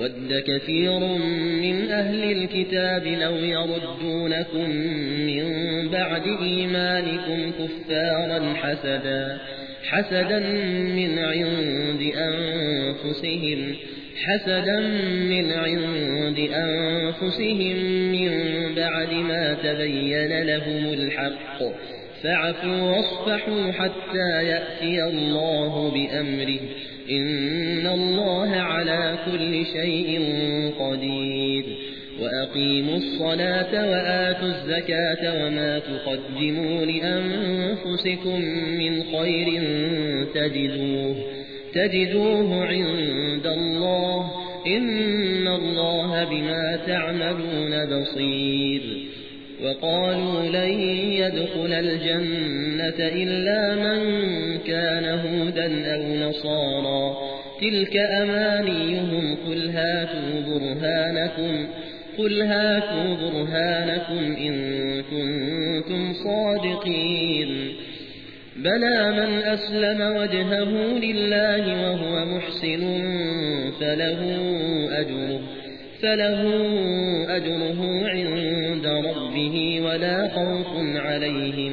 ود كثير من أهل الكتاب لو يردونكم من بعد إيمانكم كفارا حسدا حسدا من عند أنفسهم حسدا من عند أنفسهم من بعد ما تبين لهم الحق فاعفوا واصفحوا حتى يأتي الله بأمره إن الله على كل شيء قدير وأقيموا الصلاة وآتوا الزكاة وما تقدموا لأنفسكم من خير تجدوه تجدوه عند الله إن الله بما تعملون بصير وقالوا لن يدخل الجنة إلا من هودا أو نصارا تلك أمانيهم قل هاتوا برهانكم قل هاتوا برهانكم إن كنتم صادقين بلى من أسلم وجهه لله وهو محسن فله أجره فله أجره عند ربه ولا خوف عليهم